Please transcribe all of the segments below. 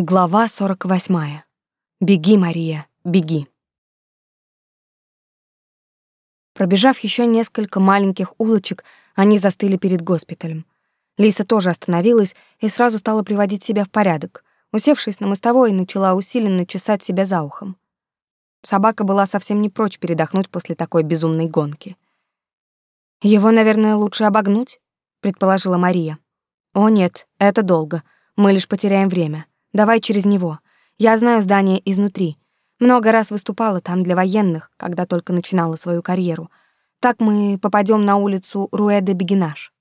Глава 48. Беги, Мария, беги. Пробежав еще несколько маленьких улочек, они застыли перед госпиталем. Лиса тоже остановилась и сразу стала приводить себя в порядок. Усевшись на мостовой, начала усиленно чесать себя за ухом. Собака была совсем не прочь передохнуть после такой безумной гонки. «Его, наверное, лучше обогнуть?» — предположила Мария. «О нет, это долго. Мы лишь потеряем время. Давай через него. Я знаю здание изнутри. Много раз выступала там для военных, когда только начинала свою карьеру. Так мы попадем на улицу Руэ-де-Бегинаш.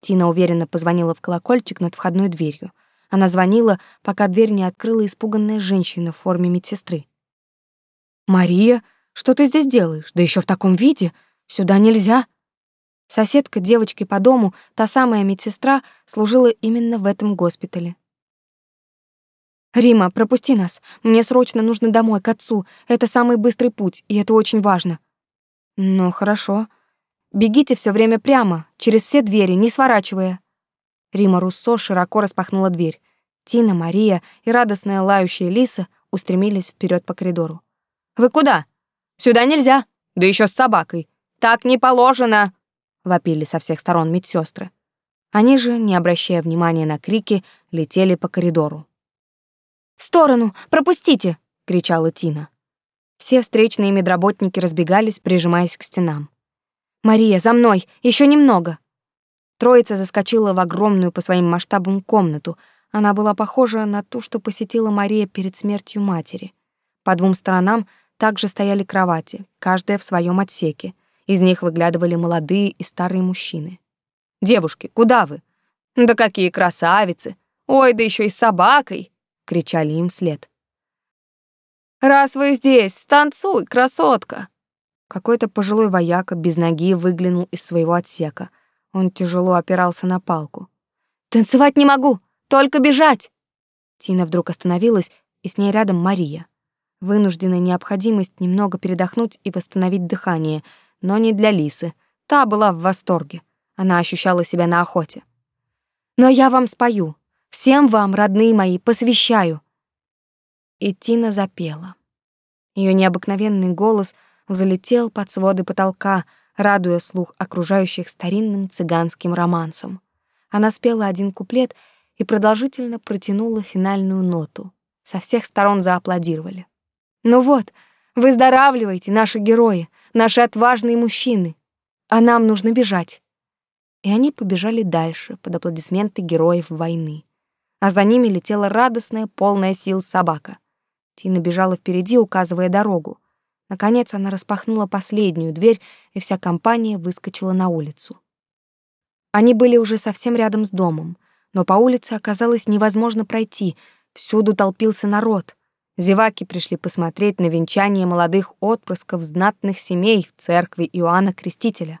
Тина уверенно позвонила в колокольчик над входной дверью. Она звонила, пока дверь не открыла испуганная женщина в форме медсестры. «Мария, что ты здесь делаешь? Да еще в таком виде! Сюда нельзя!» Соседка девочки по дому, та самая медсестра, служила именно в этом госпитале. «Рима, пропусти нас. Мне срочно нужно домой, к отцу. Это самый быстрый путь, и это очень важно». «Ну, хорошо. Бегите все время прямо, через все двери, не сворачивая». Рима Руссо широко распахнула дверь. Тина, Мария и радостная лающая Лиса устремились вперед по коридору. «Вы куда? Сюда нельзя! Да еще с собакой! Так не положено!» — вопили со всех сторон медсестры. Они же, не обращая внимания на крики, летели по коридору. В сторону! Пропустите!» — кричала Тина. Все встречные медработники разбегались, прижимаясь к стенам. «Мария, за мной! Еще немного!» Троица заскочила в огромную по своим масштабам комнату. Она была похожа на ту, что посетила Мария перед смертью матери. По двум сторонам также стояли кровати, каждая в своем отсеке. Из них выглядывали молодые и старые мужчины. «Девушки, куда вы?» «Да какие красавицы! Ой, да еще и с собакой!» Кричали им вслед. Раз вы здесь, танцуй, красотка. Какой-то пожилой вояка без ноги выглянул из своего отсека. Он тяжело опирался на палку. Танцевать не могу, только бежать. Тина вдруг остановилась, и с ней рядом Мария. Вынужденная необходимость немного передохнуть и восстановить дыхание, но не для Лисы. Та была в восторге. Она ощущала себя на охоте. Но я вам спою. Всем вам, родные мои, посвящаю. И Тина запела. Ее необыкновенный голос взлетел под своды потолка, радуя слух окружающих старинным цыганским романсом. Она спела один куплет и продолжительно протянула финальную ноту. Со всех сторон зааплодировали. «Ну вот, выздоравливайте, наши герои, наши отважные мужчины, а нам нужно бежать». И они побежали дальше под аплодисменты героев войны а за ними летела радостная, полная сил собака. Тина бежала впереди, указывая дорогу. Наконец она распахнула последнюю дверь, и вся компания выскочила на улицу. Они были уже совсем рядом с домом, но по улице оказалось невозможно пройти, всюду толпился народ. Зеваки пришли посмотреть на венчание молодых отпрысков знатных семей в церкви Иоанна Крестителя.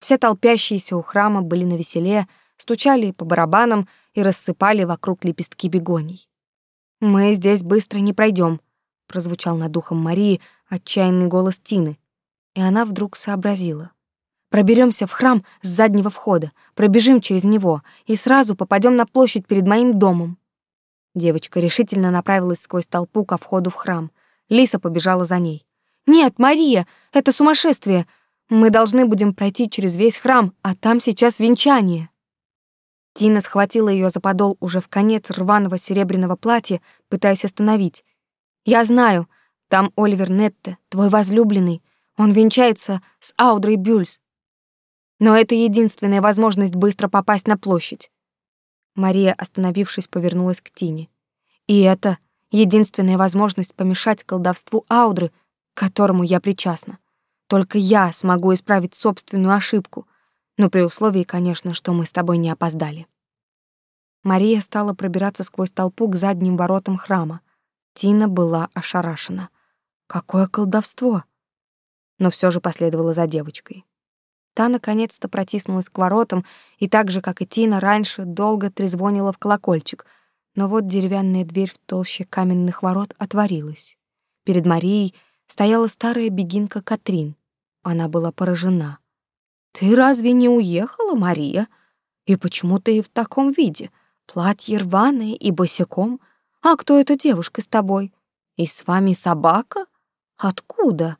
Все толпящиеся у храма были на веселе, стучали по барабанам, и рассыпали вокруг лепестки бегоний. «Мы здесь быстро не пройдем, прозвучал над духом Марии отчаянный голос Тины, и она вдруг сообразила. Проберемся в храм с заднего входа, пробежим через него и сразу попадем на площадь перед моим домом. Девочка решительно направилась сквозь толпу ко входу в храм. Лиса побежала за ней. «Нет, Мария, это сумасшествие! Мы должны будем пройти через весь храм, а там сейчас венчание!» Тина схватила ее за подол уже в конец рваного серебряного платья, пытаясь остановить. «Я знаю, там Оливер Нетте, твой возлюбленный. Он венчается с Аудрой Бюльс. Но это единственная возможность быстро попасть на площадь». Мария, остановившись, повернулась к Тине. «И это единственная возможность помешать колдовству Аудры, к которому я причастна. Только я смогу исправить собственную ошибку но при условии, конечно, что мы с тобой не опоздали. Мария стала пробираться сквозь толпу к задним воротам храма. Тина была ошарашена. Какое колдовство! Но все же последовала за девочкой. Та наконец-то протиснулась к воротам и так же, как и Тина, раньше долго трезвонила в колокольчик. Но вот деревянная дверь в толще каменных ворот отворилась. Перед Марией стояла старая бегинка Катрин. Она была поражена. Ты разве не уехала, Мария? И почему ты в таком виде? Платье рваное и босиком. А кто эта девушка с тобой? И с вами собака? Откуда?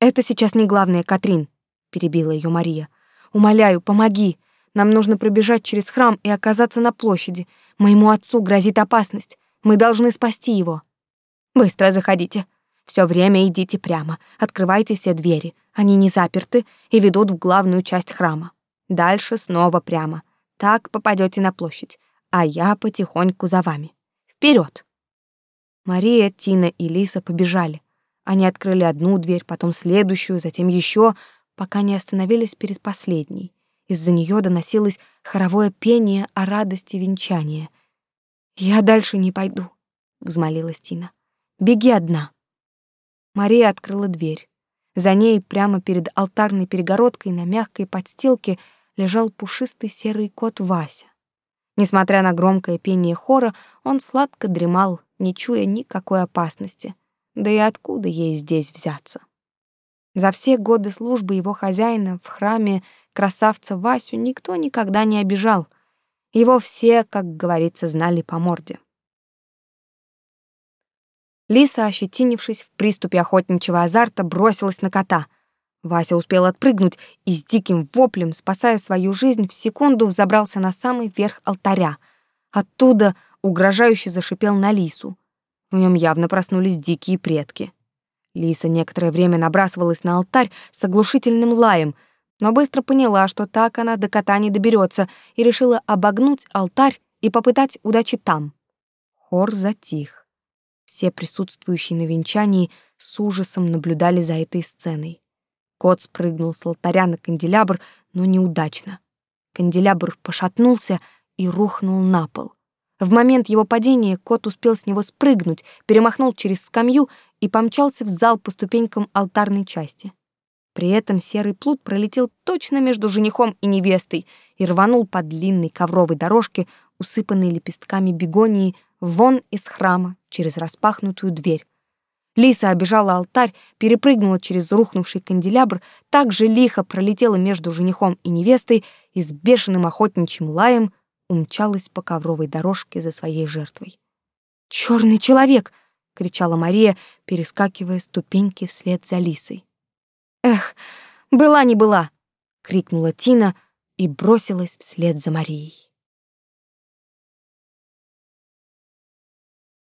Это сейчас не главное, Катрин, перебила ее Мария. Умоляю, помоги. Нам нужно пробежать через храм и оказаться на площади. Моему отцу грозит опасность. Мы должны спасти его. Быстро заходите. Все время идите прямо. Открывайте все двери. Они не заперты и ведут в главную часть храма. Дальше снова прямо. Так попадете на площадь, а я потихоньку за вами. Вперед! Мария, Тина и Лиса побежали. Они открыли одну дверь, потом следующую, затем еще, пока не остановились перед последней. Из-за нее доносилось хоровое пение о радости венчания. «Я дальше не пойду», — взмолилась Тина. «Беги одна». Мария открыла дверь. За ней, прямо перед алтарной перегородкой на мягкой подстилке, лежал пушистый серый кот Вася. Несмотря на громкое пение хора, он сладко дремал, не чуя никакой опасности. Да и откуда ей здесь взяться? За все годы службы его хозяина в храме красавца Васю никто никогда не обижал. Его все, как говорится, знали по морде. Лиса, ощетинившись в приступе охотничьего азарта, бросилась на кота. Вася успел отпрыгнуть и с диким воплем, спасая свою жизнь, в секунду взобрался на самый верх алтаря. Оттуда угрожающе зашипел на лису. В нем явно проснулись дикие предки. Лиса некоторое время набрасывалась на алтарь с оглушительным лаем, но быстро поняла, что так она до кота не доберется, и решила обогнуть алтарь и попытать удачи там. Хор затих. Все присутствующие на венчании с ужасом наблюдали за этой сценой. Кот спрыгнул с алтаря на канделябр, но неудачно. Канделябр пошатнулся и рухнул на пол. В момент его падения кот успел с него спрыгнуть, перемахнул через скамью и помчался в зал по ступенькам алтарной части. При этом серый плут пролетел точно между женихом и невестой и рванул по длинной ковровой дорожке, усыпанной лепестками бегонии, вон из храма через распахнутую дверь, Лиса обежала алтарь, перепрыгнула через рухнувший канделябр, так же лихо пролетела между женихом и невестой и с бешеным охотничьим лаем умчалась по ковровой дорожке за своей жертвой. «Черный человек!» — кричала Мария, перескакивая ступеньки вслед за Лисой. «Эх, была не была!» — крикнула Тина и бросилась вслед за Марией.